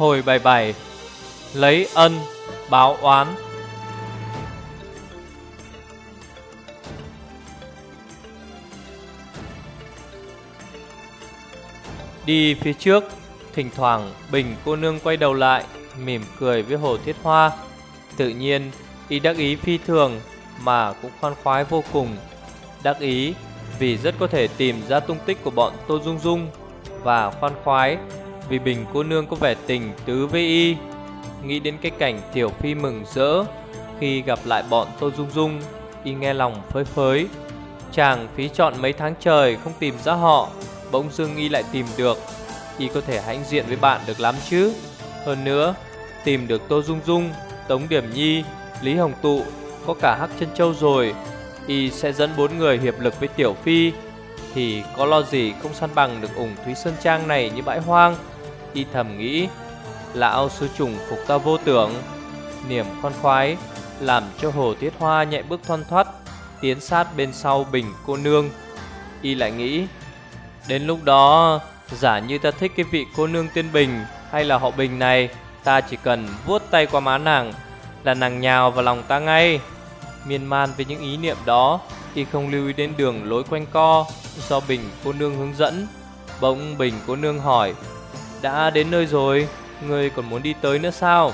Hồi bài bảy Lấy ân, báo oán. Đi phía trước, Thỉnh thoảng Bình cô nương quay đầu lại, Mỉm cười với Hồ Thiết Hoa. Tự nhiên, y đắc ý phi thường Mà cũng khoan khoái vô cùng. Đắc ý vì rất có thể tìm ra tung tích của bọn Tô Dung Dung Và khoan khoái vì Bình cô nương có vẻ tình tứ với y. Nghĩ đến cái cảnh Tiểu Phi mừng rỡ Khi gặp lại bọn Tô Dung Dung, Y nghe lòng phơi phới. Chàng phí chọn mấy tháng trời không tìm ra họ, Bỗng dưng y lại tìm được. Y có thể hãnh diện với bạn được lắm chứ. Hơn nữa, Tìm được Tô Dung Dung, Tống Điểm Nhi, Lý Hồng Tụ, Có cả Hắc Chân Châu rồi, Y sẽ dẫn bốn người hiệp lực với Tiểu Phi. Thì có lo gì không săn bằng được ủng Thúy Sơn Trang này như bãi hoang? Y thầm nghĩ, Lão sư trùng phục ta vô tưởng, Niềm khoan khoái Làm cho Hồ Tiết Hoa nhẹ bước thoăn thoắt, Tiến sát bên sau bình cô nương. Y lại nghĩ, Đến lúc đó, Giả như ta thích cái vị cô nương tiên Bình Hay là họ Bình này, Ta chỉ cần vuốt tay qua má nàng Là nàng nhào vào lòng ta ngay. Miên man với những ý niệm đó, Y không lưu ý đến đường lối quanh co Do Bình cô nương hướng dẫn. Bỗng Bình cô nương hỏi đã đến nơi rồi. Ngươi còn muốn đi tới nữa sao?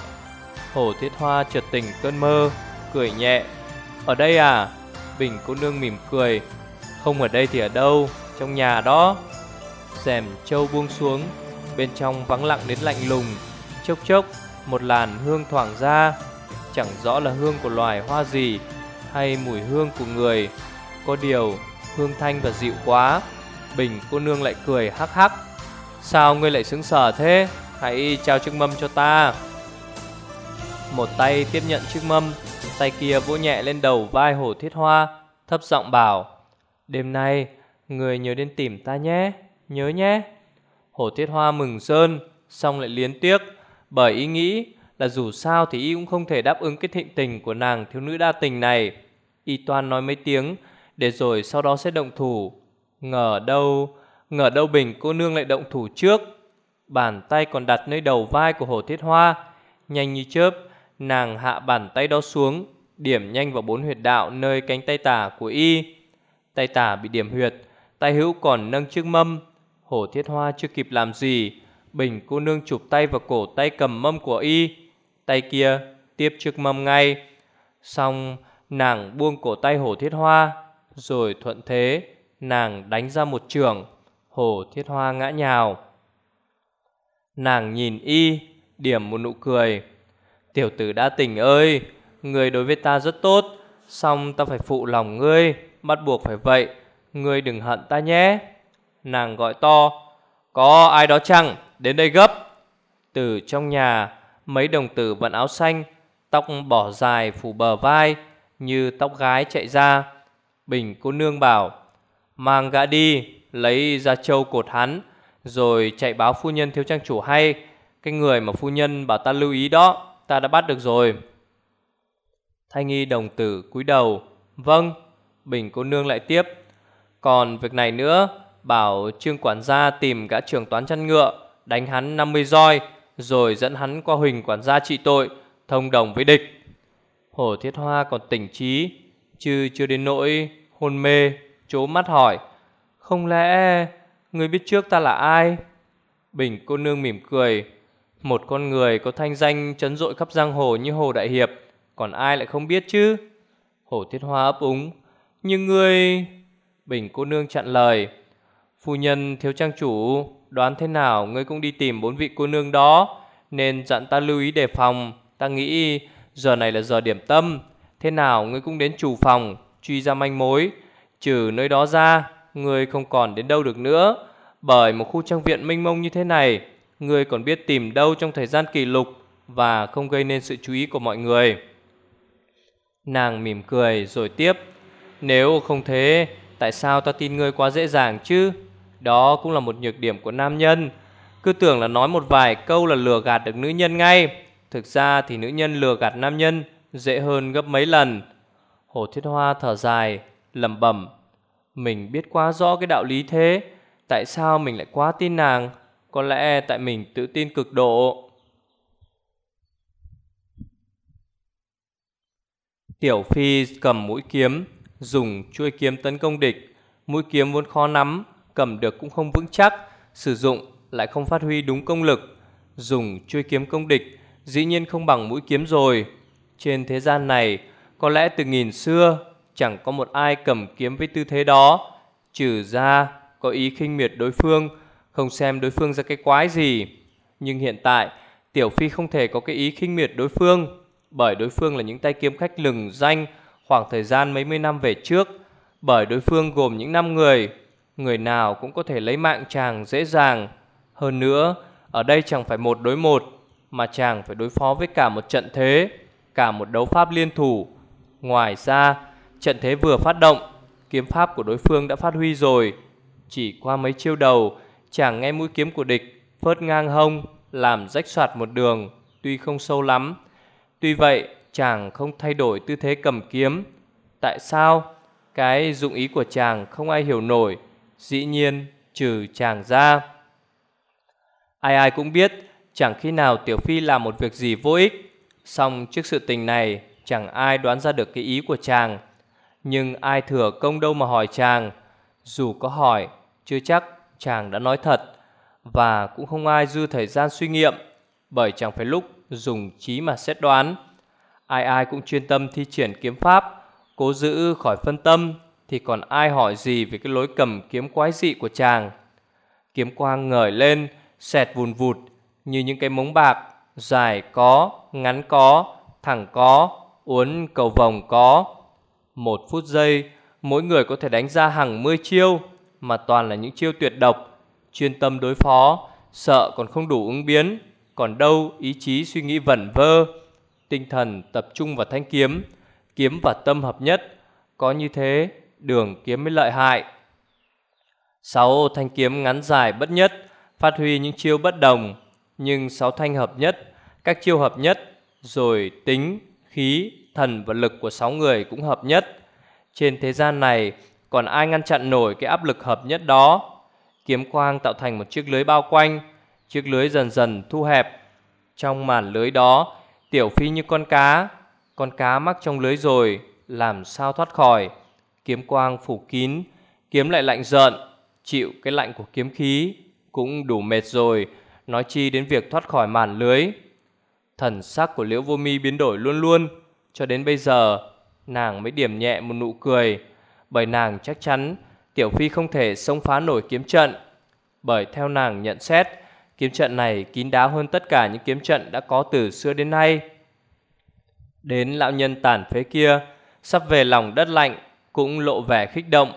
Hổ thiết hoa chợt tỉnh cơn mơ, Cười nhẹ. Ở đây à? Bình cô nương mỉm cười. Không ở đây thì ở đâu? Trong nhà đó. Rèm trâu buông xuống, Bên trong vắng lặng đến lạnh lùng. Chốc chốc, một làn hương thoảng ra. Chẳng rõ là hương của loài hoa gì Hay mùi hương của người. Có điều, hương thanh và dịu quá. Bình cô nương lại cười hắc hắc. Sao ngươi lại sững sờ thế? Hãy trao chiếc mâm cho ta. Một tay tiếp nhận chiếc mâm, Tay kia vỗ nhẹ lên đầu vai hổ thiết hoa, Thấp giọng bảo, Đêm nay, Người nhớ đến tìm ta nhé, Nhớ nhé. Hổ thiết hoa mừng sơn, Xong lại liến tiếc, Bởi ý nghĩ là dù sao thì y cũng không thể đáp ứng cái thịnh tình của nàng thiếu nữ đa tình này. Y toan nói mấy tiếng, Để rồi sau đó sẽ động thủ. Ngờ đâu Ngờ đâu Bình cô nương lại động thủ trước. Bàn tay còn đặt nơi đầu vai của Hồ Thiết Hoa. Nhanh như chớp, Nàng hạ bàn tay đó xuống, Điểm nhanh vào bốn huyệt đạo nơi cánh tay tả của y. Tay tả bị điểm huyệt, Tay hữu còn nâng chiếc mâm. Hồ Thiết Hoa chưa kịp làm gì, Bình cô nương chụp tay vào cổ tay cầm mâm của y. Tay kia tiếp chiếc mâm ngay. Xong, nàng buông cổ tay Hồ Thiết Hoa, Rồi thuận thế Nàng đánh ra một trường. Hồ Thiết Hoa ngã nhào. Nàng nhìn y, Điểm một nụ cười. Tiểu tử đã tỉnh ơi, Người đối với ta rất tốt, Xong ta phải phụ lòng ngươi, Bắt buộc phải vậy, Ngươi đừng hận ta nhé. Nàng gọi to, Có ai đó chăng, Đến đây gấp. Từ trong nhà, Mấy đồng tử vận áo xanh, Tóc bỏ dài phủ bờ vai, Như tóc gái chạy ra. Bình cô nương bảo, Mang gã đi. Lấy ra châu cột hắn, Rồi chạy báo phu nhân thiếu trang chủ hay. Cái người mà phu nhân bảo ta lưu ý đó, Ta đã bắt được rồi. Thanh nghi đồng tử cúi đầu. Vâng Bình cô nương lại tiếp. Còn việc này nữa, Bảo trương quản gia tìm gã trưởng toán chăn ngựa, Đánh hắn 50 roi, Rồi dẫn hắn qua huỳnh quản gia trị tội, Thông đồng với địch. Hổ thiết hoa còn tỉnh trí, Chứ chưa đến nỗi hôn mê Chố mắt hỏi. Không lẽ Người biết trước ta là ai? Bình cô nương mỉm cười. Một con người có thanh danh chấn rội khắp giang hồ như Hồ Đại Hiệp, Còn ai lại không biết chứ? Hổ thiết hoa ấp úng. Nhưng ngươi, Bình cô nương chặn lời. Phu nhân, thiếu trang chủ, Đoán thế nào? Ngươi cũng đi tìm bốn vị cô nương đó, Nên dặn ta lưu ý đề phòng. Ta nghĩ giờ này là giờ điểm tâm. Thế nào ngươi cũng đến chủ phòng, Truy ra manh mối. Trừ nơi đó ra Ngươi không còn đến đâu được nữa. Bởi một khu trang viện mênh mông như thế này Ngươi còn biết tìm đâu trong thời gian kỷ lục Và không gây nên sự chú ý của mọi người. Nàng mỉm cười rồi tiếp, Nếu không thế, Tại sao ta tin ngươi quá dễ dàng chứ? Đó cũng là một nhược điểm của nam nhân. Cứ tưởng là nói một vài câu là lừa gạt được nữ nhân ngay. Thực ra thì nữ nhân lừa gạt nam nhân Dễ hơn gấp mấy lần. Hồ Thiết Hoa thở dài, lẩm bẩm mình biết quá rõ cái đạo lý thế, tại sao mình lại quá tin nàng? Có lẽ tại mình tự tin cực độ. Tiểu Phi cầm mũi kiếm, dùng chuôi kiếm tấn công địch. Mũi kiếm vốn khó nắm, cầm được cũng không vững chắc, sử dụng lại không phát huy đúng công lực. Dùng chuôi kiếm công địch, dĩ nhiên không bằng mũi kiếm rồi. Trên thế gian này, có lẽ từ nghìn xưa chẳng có một ai cầm kiếm với tư thế đó, trừ ra có ý khinh miệt đối phương, không xem đối phương ra cái quái gì. Nhưng hiện tại, Tiểu Phi không thể có cái ý khinh miệt đối phương, bởi đối phương là những tay kiếm khách lừng danh khoảng thời gian mấy mươi năm về trước, bởi đối phương gồm những năm người, người nào cũng có thể lấy mạng chàng dễ dàng. Hơn nữa, ở đây chẳng phải một đối một, mà chàng phải đối phó với cả một trận thế, cả một đấu pháp liên thủ. Ngoài ra, trận thế vừa phát động, kiếm pháp của đối phương đã phát huy rồi. Chỉ qua mấy chiêu đầu, chàng nghe mũi kiếm của địch phớt ngang hông, làm rách soạt một đường, tuy không sâu lắm. Tuy vậy, chàng không thay đổi tư thế cầm kiếm. Tại sao? Cái dụng ý của chàng không ai hiểu nổi, dĩ nhiên trừ chàng ra. Ai ai cũng biết, chẳng khi nào Tiểu Phi làm một việc gì vô ích. Xong trước sự tình này, chẳng ai đoán ra được cái ý của chàng. Nhưng ai thừa công đâu mà hỏi chàng. Dù có hỏi, chưa chắc chàng đã nói thật. Và cũng không ai dư thời gian suy nghiệm, bởi chẳng phải lúc dùng trí mà xét đoán. Ai ai cũng chuyên tâm thi triển kiếm pháp, cố giữ khỏi phân tâm, thì còn ai hỏi gì về cái lối cầm kiếm quái dị của chàng. Kiếm quang ngời lên, xẹt vùn vụt như những cái mống bạc, dài có, ngắn có, thẳng có, uốn cầu vòng có. Một phút giây, mỗi người có thể đánh ra hàng mươi chiêu, mà toàn là những chiêu tuyệt độc, chuyên tâm đối phó, sợ còn không đủ ứng biến, còn đâu ý chí suy nghĩ vẩn vơ, tinh thần tập trung vào thanh kiếm, kiếm và tâm hợp nhất, có như thế đường kiếm mới lợi hại. Sáu thanh kiếm ngắn dài bất nhất, phát huy những chiêu bất đồng, nhưng sáu thanh hợp nhất, các chiêu hợp nhất, rồi tính, khí, thần và lực của sáu người cũng hợp nhất. Trên thế gian này, còn ai ngăn chặn nổi cái áp lực hợp nhất đó? Kiếm quang tạo thành một chiếc lưới bao quanh, chiếc lưới dần dần thu hẹp. Trong màn lưới đó, Tiểu Phi như con cá, con cá mắc trong lưới rồi, làm sao thoát khỏi? Kiếm quang phủ kín, kiếm lại lạnh giận chịu cái lạnh của kiếm khí, cũng đủ mệt rồi, nói chi đến việc thoát khỏi màn lưới. Thần sắc của Liễu Vô Mi biến đổi luôn luôn, cho đến bây giờ, nàng mới điểm nhẹ một nụ cười, bởi nàng chắc chắn Tiểu Phi không thể xông phá nổi kiếm trận. Bởi theo nàng nhận xét, kiếm trận này kín đáo hơn tất cả những kiếm trận đã có từ xưa đến nay. Đến lão nhân tàn phế kia, sắp về lòng đất lạnh, cũng lộ vẻ khích động.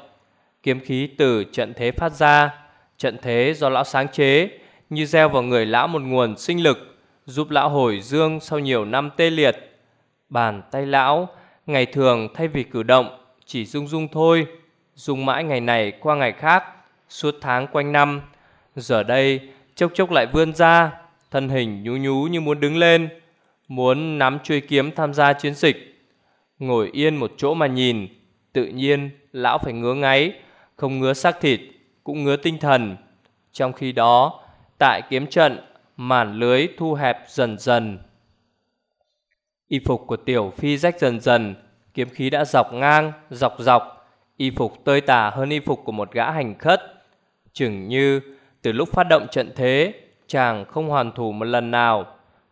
Kiếm khí từ trận thế phát ra, trận thế do lão sáng chế, như gieo vào người lão một nguồn sinh lực, giúp lão hồi dương sau nhiều năm tê liệt. Bàn tay lão, ngày thường thay vì cử động, chỉ rung rung thôi, rung mãi ngày này qua ngày khác, suốt tháng quanh năm. Giờ đây, chốc chốc lại vươn ra, thân hình nhú nhú như muốn đứng lên, muốn nắm chuôi kiếm tham gia chiến dịch. Ngồi yên một chỗ mà nhìn, tự nhiên lão phải ngứa ngáy, không ngứa xác thịt, cũng ngứa tinh thần. Trong khi đó, tại kiếm trận, màn lưới thu hẹp dần dần. Y phục của tiểu phi rách dần dần, kiếm khí đã dọc ngang, dọc dọc, y phục tơi tả hơn y phục của một gã hành khất. Chừng như từ lúc phát động trận thế, chàng không hoàn thủ một lần nào.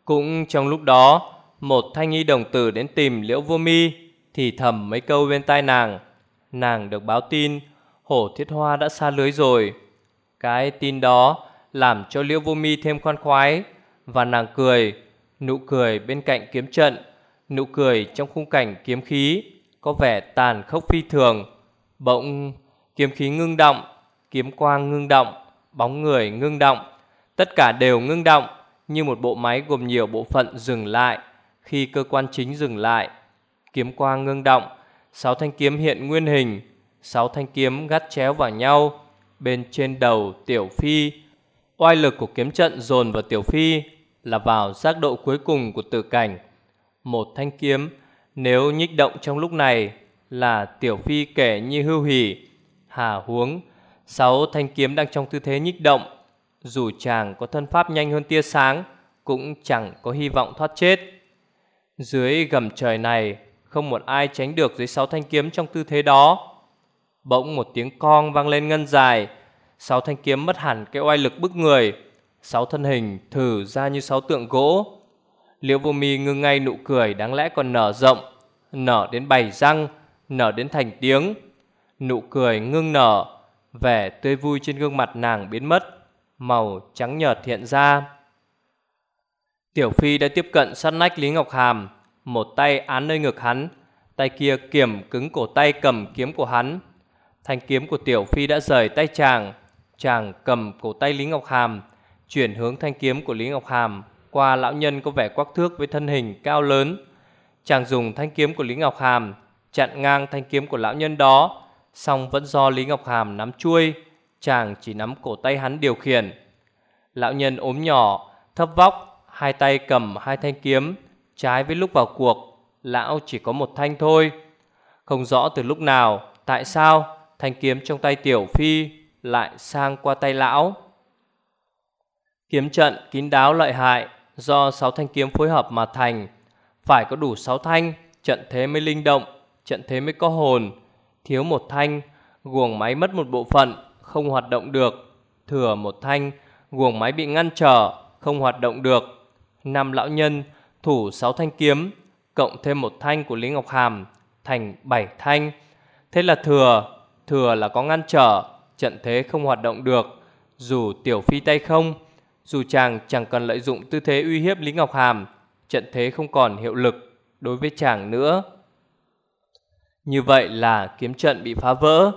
Cũng trong lúc đó, một thanh y đồng tử đến tìm Liễu Vô Mi, thì thầm mấy câu bên tai nàng. Nàng được báo tin, hổ thiết hoa đã xa lưới rồi. Cái tin đó làm cho Liễu Vô Mi thêm khoan khoái, và nàng cười, nụ cười bên cạnh kiếm trận, nụ cười trong khung cảnh kiếm khí, có vẻ tàn khốc phi thường. Bỗng kiếm khí ngưng động, kiếm quang ngưng động, bóng người ngưng động, tất cả đều ngưng động như một bộ máy gồm nhiều bộ phận dừng lại. Khi cơ quan chính dừng lại, kiếm quang ngưng động, sáu thanh kiếm hiện nguyên hình, sáu thanh kiếm gắt chéo vào nhau. Bên trên đầu Tiểu Phi, oai lực của kiếm trận dồn vào Tiểu Phi là vào giác độ cuối cùng của tử cảnh. Một thanh kiếm. Nếu nhích động trong lúc này là Tiểu Phi kể như hưu hỉ, hà huống. Sáu thanh kiếm đang trong tư thế nhích động. Dù chàng có thân pháp nhanh hơn tia sáng Cũng chẳng có hy vọng thoát chết. Dưới gầm trời này Không một ai tránh được dưới sáu thanh kiếm trong tư thế đó. Bỗng một tiếng con vang lên ngân dài. Sáu thanh kiếm mất hẳn cái oai lực bức người. Sáu thân hình thử ra như sáu tượng gỗ. Liễu vô mi ngưng ngay nụ cười đáng lẽ còn nở rộng, Nở đến bảy răng, Nở đến thành tiếng. Nụ cười ngưng nở, Vẻ tươi vui trên gương mặt nàng biến mất, Màu trắng nhợt hiện ra. Tiểu Phi đã tiếp cận sát nách Lý Ngọc Hàm, Một tay án nơi ngực hắn, Tay kia kiểm cứng cổ tay cầm kiếm của hắn. Thanh kiếm của Tiểu Phi đã rời tay chàng Chàng cầm cổ tay Lý Ngọc Hàm, Chuyển hướng thanh kiếm của Lý Ngọc Hàm. Qua lão nhân có vẻ quắc thước với thân hình cao lớn. Chàng dùng thanh kiếm của Lý Ngọc Hàm Chặn ngang thanh kiếm của lão nhân đó, song vẫn do Lý Ngọc Hàm nắm chuôi, Chàng chỉ nắm cổ tay hắn điều khiển. Lão nhân ốm nhỏ, Thấp vóc, Hai tay cầm hai thanh kiếm, Trái với lúc vào cuộc, Lão chỉ có một thanh thôi. Không rõ từ lúc nào, Tại sao thanh kiếm trong tay Tiểu Phi Lại sang qua tay lão? Kiếm trận kín đáo lợi hại Do sáu thanh kiếm phối hợp mà thành. Phải có đủ sáu thanh, Trận thế mới linh động, Trận thế mới có hồn. Thiếu một thanh, Guồng máy mất một bộ phận, Không hoạt động được. Thừa một thanh, Guồng máy bị ngăn trở, Không hoạt động được. Năm lão nhân Thủ sáu thanh kiếm, Cộng thêm một thanh của Lý Ngọc Hàm, Thành bảy thanh. Thế là thừa Thừa là có ngăn trở, Trận thế không hoạt động được. Dù tiểu phi tay không dù chàng chẳng cần lợi dụng tư thế uy hiếp Lý Ngọc Hàm, Trận thế không còn hiệu lực Đối với chàng nữa. Như vậy là kiếm trận bị phá vỡ.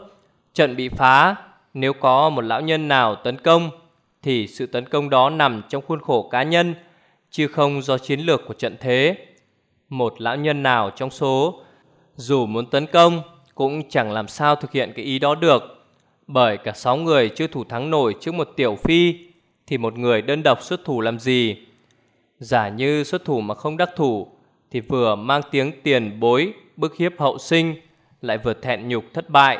Trận bị phá, Nếu có một lão nhân nào tấn công, Thì sự tấn công đó nằm trong khuôn khổ cá nhân, Chứ không do chiến lược của trận thế. Một lão nhân nào trong số, Dù muốn tấn công, Cũng chẳng làm sao thực hiện cái ý đó được, Bởi cả sáu người chưa thủ thắng nổi trước một tiểu phi thì một người đơn độc xuất thủ làm gì? Giả như xuất thủ mà không đắc thủ, Thì vừa mang tiếng tiền bối, Bức hiếp hậu sinh, Lại vừa thẹn nhục thất bại.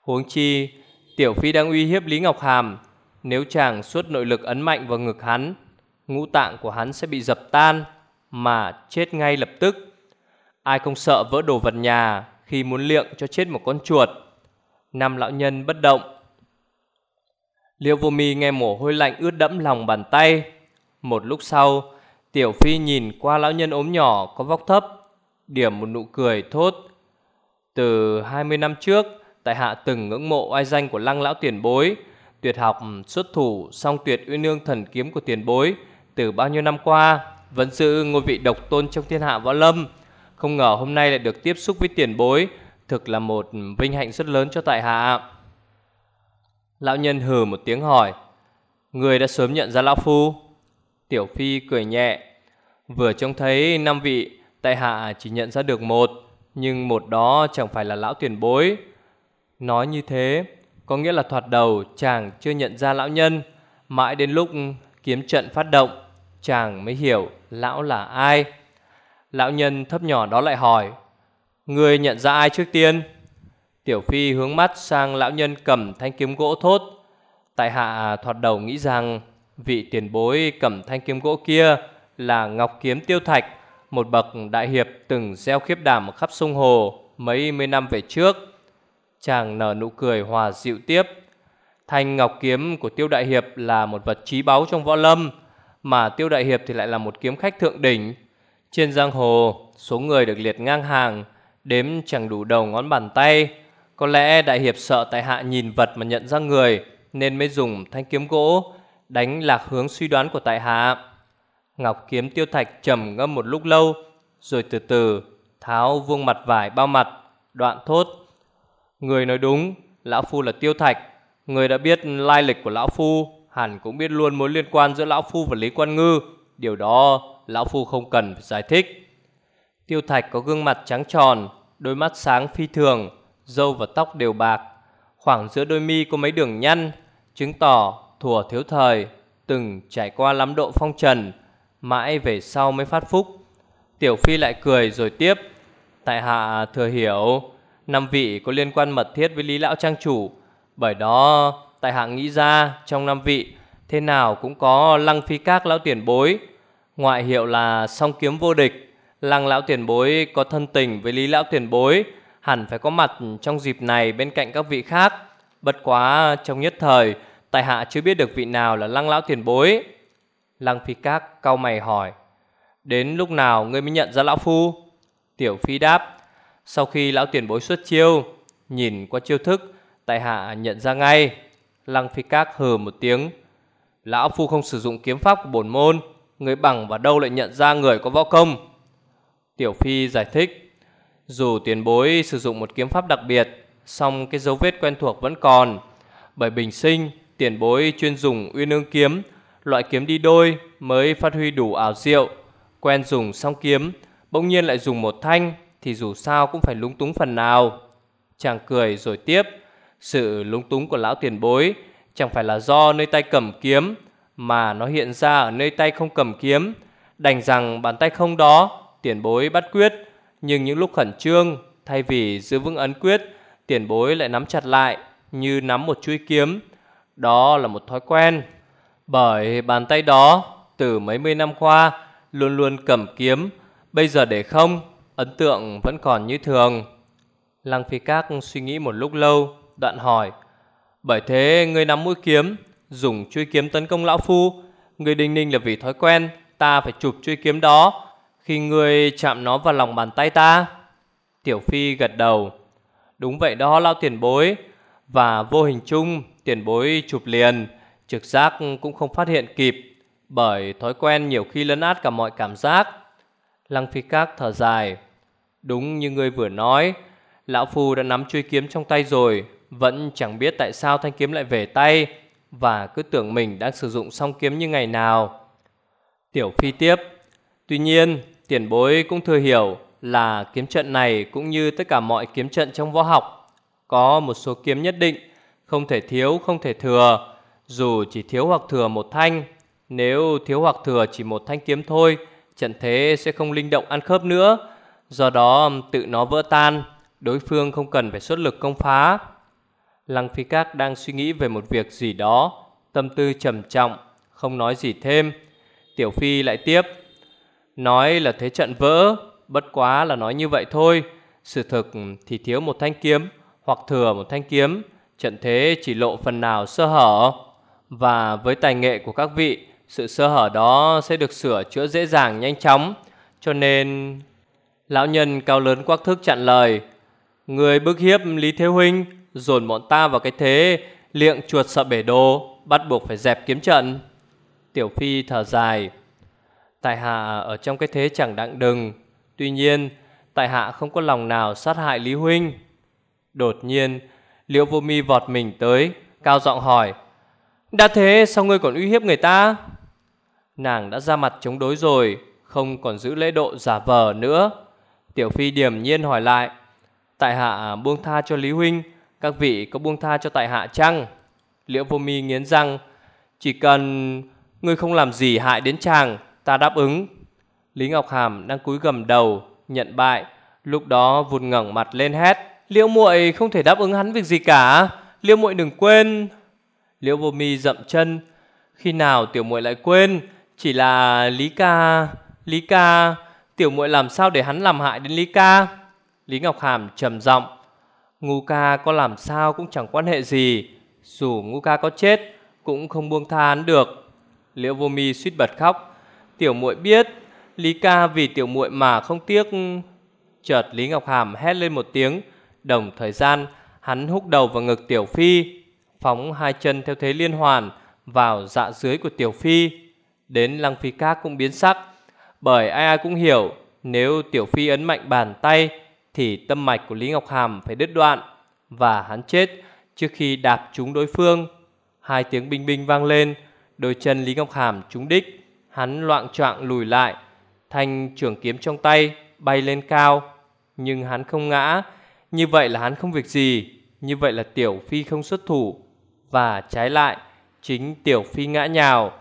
Huống chi, Tiểu Phi đang uy hiếp Lý Ngọc Hàm, Nếu chàng xuất nội lực ấn mạnh vào ngực hắn, Ngũ tạng của hắn sẽ bị dập tan, Mà chết ngay lập tức. Ai không sợ vỡ đồ vật nhà Khi muốn liệng cho chết một con chuột? Năm lão nhân bất động Liêu vô mi nghe mồ hôi lạnh ướt đẫm lòng bàn tay Một lúc sau Tiểu Phi nhìn qua lão nhân ốm nhỏ có vóc thấp Điểm một nụ cười thốt Từ 20 năm trước tại hạ từng ngưỡng mộ oai danh của lăng lão tiền bối, tuyệt học xuất thủ song tuyệt uy nương thần kiếm của tiền bối từ bao nhiêu năm qua vẫn giữ ngôi vị độc tôn trong thiên hạ võ lâm. Không ngờ hôm nay lại được tiếp xúc với tiền bối, thực là một vinh hạnh rất lớn cho tại hạ. Lão nhân hừ một tiếng hỏi, người đã sớm nhận ra lão phu? Tiểu Phi cười nhẹ, vừa trông thấy năm vị, tại hạ chỉ nhận ra được một, nhưng một đó chẳng phải là lão tiền bối. Nói như thế Có nghĩa là thoạt đầu chàng chưa nhận ra lão nhân Mãi đến lúc kiếm trận phát động Chàng mới hiểu lão là ai Lão nhân thấp nhỏ đó lại hỏi Người nhận ra ai trước tiên Tiểu Phi hướng mắt sang lão nhân cầm thanh kiếm gỗ thốt. Tại hạ thoạt đầu nghĩ rằng Vị tiền bối cầm thanh kiếm gỗ kia Là Ngọc Kiếm Tiêu Thạch Một bậc đại hiệp từng gieo khiếp đảm khắp sông Hồ Mấy mươi năm về trước. Chàng nở nụ cười hòa dịu tiếp. Thanh ngọc kiếm của Tiêu Đại Hiệp là một vật trí báu trong võ lâm Mà Tiêu Đại Hiệp thì lại là một kiếm khách thượng đỉnh. Trên giang hồ, số người được liệt ngang hàng Đếm chẳng đủ đầu ngón bàn tay. Có lẽ Đại Hiệp sợ tại hạ nhìn vật mà nhận ra người Nên mới dùng thanh kiếm gỗ Đánh lạc hướng suy đoán của tại hạ Ngọc kiếm tiêu thạch trầm ngâm một lúc lâu Rồi từ từ tháo vuông mặt vải bao mặt Đoạn thốt Người nói đúng, Lão Phu là Tiêu Thạch. Người đã biết lai lịch của Lão Phu, hẳn cũng biết luôn mối liên quan giữa Lão Phu và Lý Quan Ngư. Điều đó Lão Phu không cần phải giải thích. Tiêu Thạch có gương mặt trắng tròn, đôi mắt sáng phi thường, râu và tóc đều bạc. Khoảng giữa đôi mi có mấy đường nhăn, chứng tỏ thủa thiếu thời, từng trải qua lắm độ phong trần, mãi về sau mới phát phúc. Tiểu Phi lại cười rồi tiếp, tại hạ thừa hiểu năm vị có liên quan mật thiết với Lý Lão Trang Chủ. Bởi đó, tại hạ nghĩ ra trong năm vị, thế nào cũng có lăng phi các lão tiền bối. Ngoại hiệu là song kiếm vô địch, Lăng lão tiền bối có thân tình với Lý lão tiền bối, hẳn phải có mặt trong dịp này bên cạnh các vị khác. Bất quá trong nhất thời, tại hạ chưa biết được vị nào là Lăng lão tiền bối. Lăng Phi Các cau mày hỏi, đến lúc nào ngươi mới nhận ra lão phu? Tiểu Phi đáp, sau khi lão tiền bối xuất chiêu, nhìn qua chiêu thức, tại hạ nhận ra ngay. Lăng Phi Các hừ một tiếng, lão phu không sử dụng kiếm pháp của bổn môn, người bằng và đâu lại nhận ra người có võ công. Tiểu Phi giải thích, dù tiền bối sử dụng một kiếm pháp đặc biệt, song cái dấu vết quen thuộc vẫn còn. Bởi bình sinh, tiền bối chuyên dùng uyên ương kiếm, loại kiếm đi đôi mới phát huy đủ ảo diệu. Quen dùng song kiếm, bỗng nhiên lại dùng một thanh thì dù sao cũng phải lúng túng phần nào. Chàng cười rồi tiếp, sự lúng túng của lão tiền bối chẳng phải là do nơi tay cầm kiếm mà nó hiện ra ở nơi tay không cầm kiếm. Đành rằng bàn tay không đó tiền bối bắt quyết, nhưng những lúc khẩn trương, thay vì giữ vững ấn quyết, tiền bối lại nắm chặt lại như nắm một chuôi kiếm. Đó là một thói quen. Bởi bàn tay đó, từ mấy mươi năm qua, luôn luôn cầm kiếm, bây giờ để không, ấn tượng vẫn còn như thường. Lăng Phi Các suy nghĩ một lúc lâu, đoạn hỏi, bởi thế người nắm mũi kiếm, dùng chuôi kiếm tấn công lão phu, người đinh ninh là vì thói quen, ta phải chụp chuôi kiếm đó khi ngươi chạm nó vào lòng bàn tay ta, Tiểu Phi gật đầu. Đúng vậy đó, lao tiền bối. Và vô hình chung, tiền bối chụp liền. Trực giác cũng không phát hiện kịp, Bởi thói quen nhiều khi lấn át cả mọi cảm giác. Lăng Phi Các thở dài. Đúng như ngươi vừa nói, Lão Phu đã nắm chuôi kiếm trong tay rồi, Vẫn chẳng biết tại sao thanh kiếm lại về tay, Và cứ tưởng mình đang sử dụng song kiếm như ngày nào. Tiểu Phi tiếp. Tuy nhiên Tiền bối cũng thừa hiểu là kiếm trận này cũng như tất cả mọi kiếm trận trong võ học, có một số kiếm nhất định, không thể thiếu, không thể thừa. Dù chỉ thiếu hoặc thừa một thanh, nếu thiếu hoặc thừa chỉ một thanh kiếm thôi, trận thế sẽ không linh động ăn khớp nữa. Do đó, tự nó vỡ tan, đối phương không cần phải xuất lực công phá. Lăng phi các đang suy nghĩ về một việc gì đó, tâm tư trầm trọng, không nói gì thêm. Tiểu phi lại tiếp. Nói là thế trận vỡ, bất quá là nói như vậy thôi. Sự thực thì thiếu một thanh kiếm hoặc thừa một thanh kiếm, trận thế chỉ lộ phần nào sơ hở. Và với tài nghệ của các vị, sự sơ hở đó sẽ được sửa chữa dễ dàng nhanh chóng. Cho nên lão nhân cao lớn quắc thức chặn lời. Người bức hiếp Lý Thế Huynh, dồn bọn ta vào cái thế liệng chuột sợ bể đồ, bắt buộc phải dẹp kiếm trận. Tiểu Phi thở dài. Tại hạ ở trong cái thế chẳng đặng đừng. Tuy nhiên, Tại hạ không có lòng nào sát hại Lý Huynh. Đột nhiên, Liễu vô mi vọt mình tới, Cao giọng hỏi, Đã thế sao ngươi còn uy hiếp người ta? Nàng đã ra mặt chống đối rồi, Không còn giữ lễ độ giả vờ nữa. Tiểu Phi điềm nhiên hỏi lại, Tại hạ buông tha cho Lý Huynh, Các vị có buông tha cho tại hạ chăng? Liễu vô mi nghiến răng, Chỉ cần Ngươi không làm gì hại đến chàng Ta đáp ứng. Lý Ngọc Hàm đang cúi gầm đầu, Nhận bại. Lúc đó vụt ngẩng mặt lên hét, Liễu muội không thể đáp ứng hắn việc gì cả. Liễu muội đừng quên. Liễu vô mi dậm chân. Khi nào tiểu muội lại quên? Chỉ là Lý ca Lý ca, Tiểu muội làm sao để hắn làm hại đến Lý ca? Lý Ngọc Hàm trầm giọng. Ngu ca có làm sao cũng chẳng quan hệ gì. Dù ngu ca có chết, Cũng không buông tha hắn được. Liễu vô mi suýt bật khóc. Tiểu muội biết, Lý ca vì tiểu muội mà không tiếc. Chợt Lý Ngọc Hàm hét lên một tiếng. Đồng thời gian, Hắn húc đầu vào ngực Tiểu Phi, Phóng hai chân theo thế liên hoàn Vào dạ dưới của Tiểu Phi. Đến Lăng Phi Các cũng biến sắc, Bởi ai ai cũng hiểu, Nếu Tiểu Phi ấn mạnh bàn tay, Thì tâm mạch của Lý Ngọc Hàm phải đứt đoạn Và hắn chết Trước khi đạp trúng đối phương. Hai tiếng binh binh vang lên, Đôi chân Lý Ngọc Hàm trúng đích. Hắn loạn trọng lùi lại, Thanh trường kiếm trong tay bay lên cao. Nhưng hắn không ngã. Như vậy là hắn không việc gì. Như vậy là Tiểu Phi không xuất thủ. Và trái lại, Chính Tiểu Phi ngã nhào.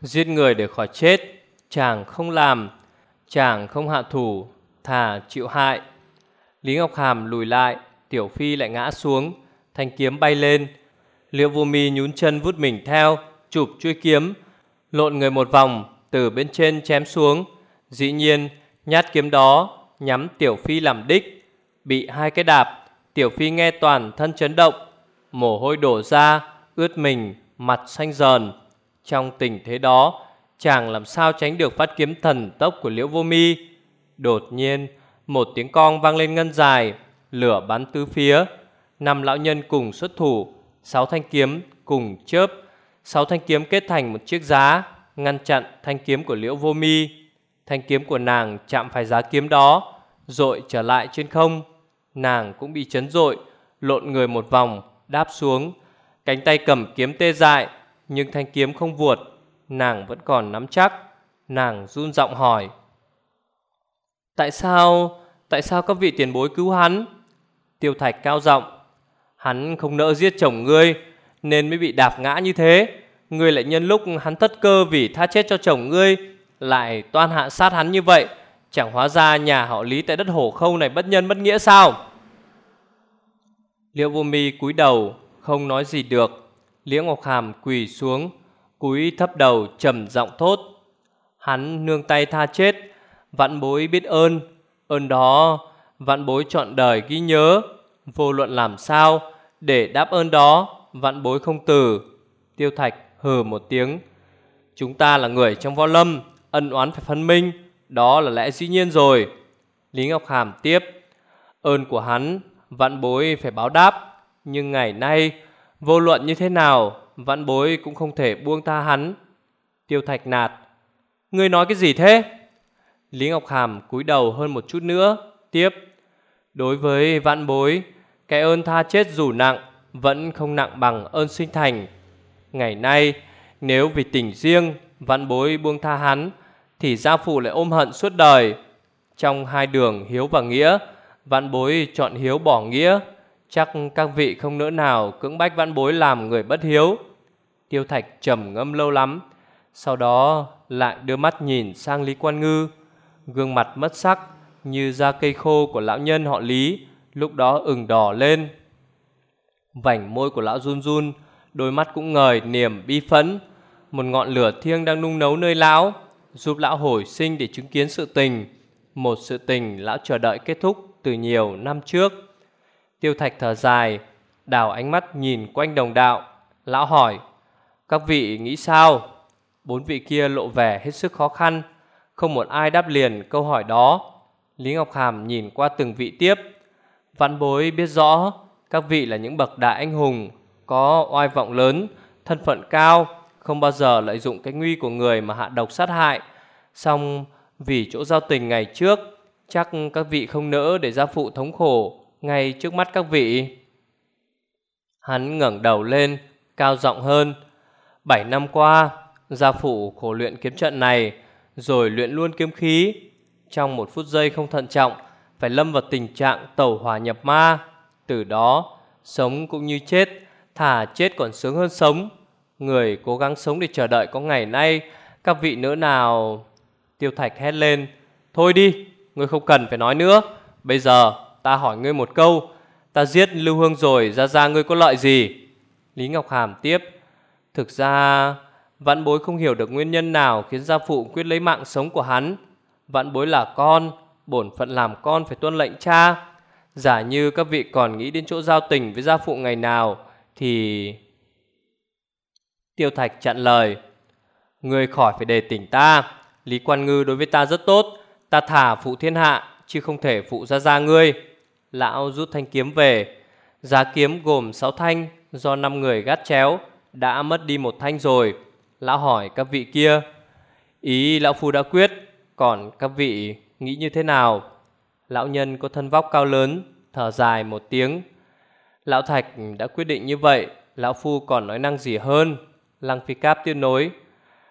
Giết người để khỏi chết, Chàng không làm, Chàng không hạ thủ, Thà chịu hại. Lý Ngọc Hàm lùi lại, Tiểu Phi lại ngã xuống, Thanh kiếm bay lên. Liệu vô mi nhún chân vút mình theo, Chụp chuôi kiếm. Lộn người một vòng, từ bên trên chém xuống. Dĩ nhiên, Nhát kiếm đó nhắm Tiểu Phi làm đích. Bị hai cái đạp, Tiểu Phi nghe toàn thân chấn động. Mồ hôi đổ ra, Ướt mình, mặt xanh dờn. Trong tình thế đó, Chàng làm sao tránh được phát kiếm thần tốc của Liễu Vô Mi? Đột nhiên, Một tiếng cong vang lên ngân dài, Lửa bắn tứ phía. Năm lão nhân cùng xuất thủ, Sáu thanh kiếm cùng chớp Sáu thanh kiếm kết thành một chiếc giá, Ngăn chặn thanh kiếm của Liễu Vô Mi. Thanh kiếm của nàng chạm phải giá kiếm đó, Rội trở lại trên không. Nàng cũng bị chấn rội, Lộn người một vòng, Đáp xuống. Cánh tay cầm kiếm tê dại, Nhưng thanh kiếm không vuột, Nàng vẫn còn nắm chắc. Nàng run giọng hỏi, Tại sao Tại sao các vị tiền bối cứu hắn? Tiêu thạch cao giọng, Hắn không nỡ giết chồng ngươi nên mới bị đạp ngã như thế. Ngươi lại nhân lúc hắn thất cơ vì tha chết cho chồng ngươi, Lại toan hạ sát hắn như vậy. Chẳng hóa ra nhà họ lý tại đất hổ khâu này bất nhân bất nghĩa sao? Liễu vô mi cúi đầu, Không nói gì được. Liễu Ngọc Hàm quỳ xuống, Cúi thấp đầu trầm giọng thốt. Hắn nương tay tha chết, Vạn bối biết ơn. Ơn đó, vạn bối chọn đời ghi nhớ, Vô luận làm sao Để đáp ơn đó. Vạn bối không từ. Tiêu Thạch hừ một tiếng. Chúng ta là người trong võ lâm, Ân oán phải phân minh, Đó là lẽ dĩ nhiên rồi. Lý Ngọc Hàm tiếp. Ơn của hắn, Vạn bối phải báo đáp, Nhưng ngày nay, Vô luận như thế nào, Vạn bối cũng không thể buông tha hắn. Tiêu Thạch nạt. Ngươi nói cái gì thế? Lý Ngọc Hàm cúi đầu hơn một chút nữa, Tiếp. Đối với vạn bối, Cái ơn tha chết dù nặng vẫn không nặng bằng ơn sinh thành. Ngày nay, Nếu vì tình riêng, văn bối buông tha hắn, Thì gia phụ lại ôm hận suốt đời. Trong hai đường hiếu và nghĩa, văn bối chọn hiếu bỏ nghĩa, Chắc các vị không nỡ nào Cưỡng bách văn bối làm người bất hiếu. Tiêu Thạch trầm ngâm lâu lắm, Sau đó lại đưa mắt nhìn sang Lý Quan Ngư. Gương mặt mất sắc Như da cây khô của lão nhân họ Lý, Lúc đó ửng đỏ lên. Vành môi của lão run run, Đôi mắt cũng ngời, niềm bi phẫn. Một ngọn lửa thiêng đang nung nấu nơi lão, Giúp lão hồi sinh để chứng kiến sự tình. Một sự tình lão chờ đợi kết thúc từ nhiều năm trước. Tiêu thạch thở dài Đào ánh mắt nhìn quanh đồng đạo. Lão hỏi, Các vị nghĩ sao? Bốn vị kia lộ vẻ hết sức khó khăn. Không một ai đáp liền câu hỏi đó. Lý Ngọc Hàm nhìn qua từng vị tiếp. Văn bối biết rõ các vị là những bậc đại anh hùng, Có oai vọng lớn, Thân phận cao, Không bao giờ lợi dụng cái nguy của người mà hạ độc sát hại. Xong vì chỗ giao tình ngày trước, Chắc các vị không nỡ để gia phụ thống khổ Ngay trước mắt các vị. Hắn ngẩng đầu lên, Cao giọng hơn, Bảy năm qua, Gia phụ khổ luyện kiếm trận này, Rồi luyện luôn kiếm khí. Trong một phút giây không thận trọng, Phải lâm vào tình trạng tẩu hỏa nhập ma. Từ đó, Sống cũng như chết Thả chết còn sướng hơn sống. Người cố gắng sống để chờ đợi có ngày nay, Các vị nữa nào? Tiêu thạch hét lên. Thôi đi, Ngươi không cần phải nói nữa. Bây giờ, ta hỏi ngươi một câu. Ta giết Lưu Hương rồi, ra ra ngươi có lợi gì? Lý Ngọc Hàm tiếp. Thực ra Vạn bối không hiểu được nguyên nhân nào Khiến gia phụ quyết lấy mạng sống của hắn. Vạn bối là con, Bổn phận làm con phải tuân lệnh cha. Giả như các vị còn nghĩ đến chỗ giao tình với gia phụ ngày nào, Thì Tiêu Thạch chặn lời. Người khỏi phải đề tỉnh ta. Lý Quan Ngư đối với ta rất tốt. Ta thả phụ thiên hạ, Chứ không thể phụ ra ra ngươi. Lão rút thanh kiếm về. Giá kiếm gồm 6 thanh, Do 5 người gắt chéo, Đã mất đi một thanh rồi. Lão hỏi các vị kia, Ý lão phu đã quyết, Còn các vị nghĩ như thế nào? Lão nhân có thân vóc cao lớn, Thở dài một tiếng. Lão Thạch đã quyết định như vậy, Lão Phu còn nói năng gì hơn? Lăng Phi Cáp tiên nối.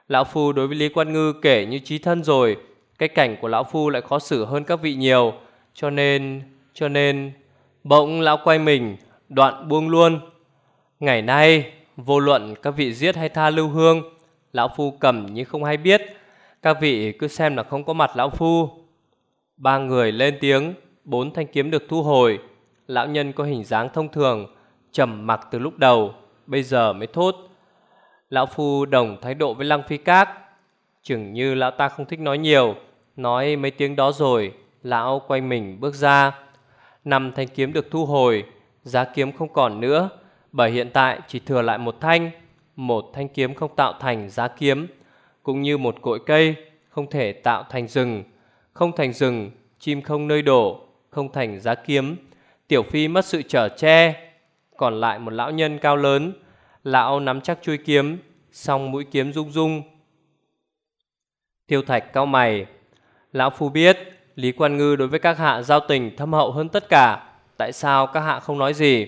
Lão Phu đối với Lý Quan Ngư kể như trí thân rồi, Cái cảnh của Lão Phu lại khó xử hơn các vị nhiều. Cho nên Cho nên, Bỗng Lão quay mình, Đoạn buông luôn. Ngày nay, Vô luận các vị giết hay tha lưu hương, Lão Phu cầm nhưng không hay biết. Các vị cứ xem là không có mặt Lão Phu. Ba người lên tiếng, Bốn thanh kiếm được thu hồi. Lão nhân có hình dáng thông thường, trầm mặc từ lúc đầu, Bây giờ mới thốt. Lão Phu đồng thái độ với Lăng Phi Các Chừng như lão ta không thích nói nhiều, Nói mấy tiếng đó rồi, Lão quay mình bước ra. Năm thanh kiếm được thu hồi, Giá kiếm không còn nữa, Bởi hiện tại chỉ thừa lại một thanh. Một thanh kiếm không tạo thành giá kiếm, Cũng như một cội cây, Không thể tạo thành rừng. Không thành rừng, Chim không nơi đổ, Không thành giá kiếm. Tiểu Phi mất sự trở che, Còn lại một lão nhân cao lớn. Lão nắm chắc chuôi kiếm, song mũi kiếm rung rung. Tiêu thạch cao mày. Lão Phu biết, Lý Quan Ngư đối với các hạ giao tình thâm hậu hơn tất cả. Tại sao các hạ không nói gì?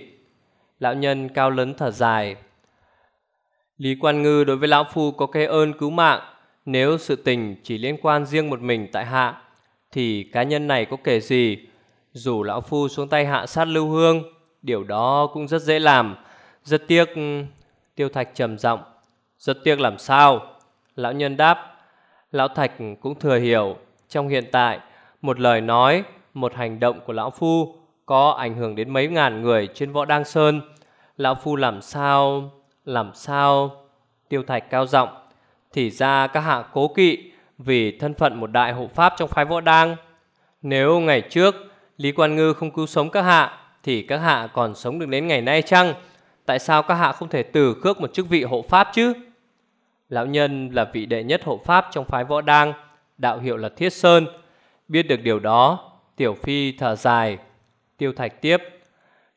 Lão nhân cao lớn thở dài. Lý Quan Ngư đối với Lão Phu có cái ơn cứu mạng. Nếu sự tình chỉ liên quan riêng một mình tại hạ thì cá nhân này có kể gì? Dù Lão Phu xuống tay hạ sát lưu hương, Điều đó cũng rất dễ làm. Rất tiếc ừ, Tiêu Thạch trầm giọng. Rất tiếc làm sao? Lão nhân đáp. Lão Thạch cũng thừa hiểu. Trong hiện tại, Một lời nói, Một hành động của Lão Phu Có ảnh hưởng đến mấy ngàn người trên võ Đăng Sơn. Lão Phu làm sao? Làm sao? Tiêu Thạch cao giọng. Thì ra các hạ cố kỵ vì thân phận một đại hộ pháp trong phái võ đăng Nếu ngày trước, Lý Quan Ngư không cứu sống các hạ, Thì các hạ còn sống được đến ngày nay chăng? Tại sao các hạ không thể từ khước một chức vị hộ pháp chứ? Lão nhân là vị đệ nhất hộ pháp trong phái võ đăng Đạo hiệu là Thiết Sơn. Biết được điều đó, Tiểu Phi thở dài, Tiêu Thạch tiếp.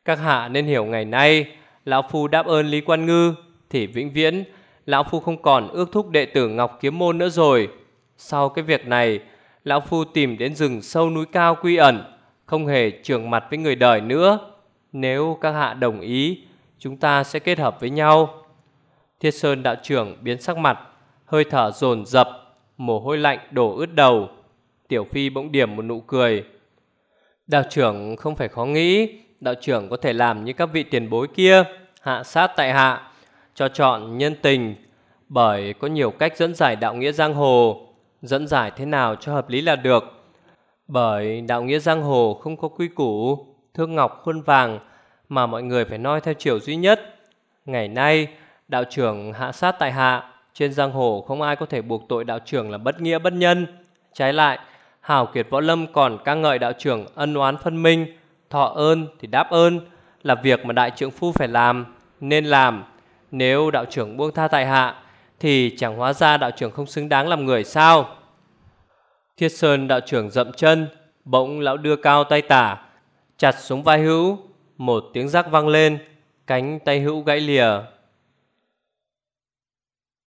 Các hạ nên hiểu ngày nay, Lão Phu đáp ơn Lý Quan Ngư, Thì vĩnh viễn, Lão Phu không còn ước thúc đệ tử Ngọc Kiếm Môn nữa rồi. Sau cái việc này, Lão Phu tìm đến rừng sâu núi cao quy ẩn, Không hề trường mặt với người đời nữa. Nếu các hạ đồng ý, Chúng ta sẽ kết hợp với nhau. Thiết Sơn đạo trưởng biến sắc mặt, Hơi thở dồn dập, Mồ hôi lạnh đổ ướt đầu. Tiểu Phi bỗng điểm một nụ cười. Đạo trưởng không phải khó nghĩ, Đạo trưởng có thể làm như các vị tiền bối kia, Hạ sát tại hạ, Cho chọn nhân tình, Bởi có nhiều cách dẫn giải đạo nghĩa giang hồ. Dẫn giải thế nào cho hợp lý là được. Bởi đạo nghĩa giang hồ không có quy củ Thương ngọc khuôn vàng Mà mọi người phải noi theo chiều duy nhất. Ngày nay, đạo trưởng hạ sát tại hạ, Trên giang hồ không ai có thể buộc tội đạo trưởng là bất nghĩa bất nhân. Trái lại, Hào Kiệt Võ Lâm còn ca ngợi đạo trưởng ân oán phân minh, Thọ ơn thì đáp ơn, Là việc mà đại trưởng phu phải làm, Nên làm. Nếu đạo trưởng buông tha tại hạ thì chẳng hóa ra đạo trưởng không xứng đáng làm người sao? Thiết Sơn đạo trưởng dậm chân, Bỗng lão đưa cao tay tả, Chặt xuống vai hữu, Một tiếng rắc vang lên, Cánh tay hữu gãy lìa.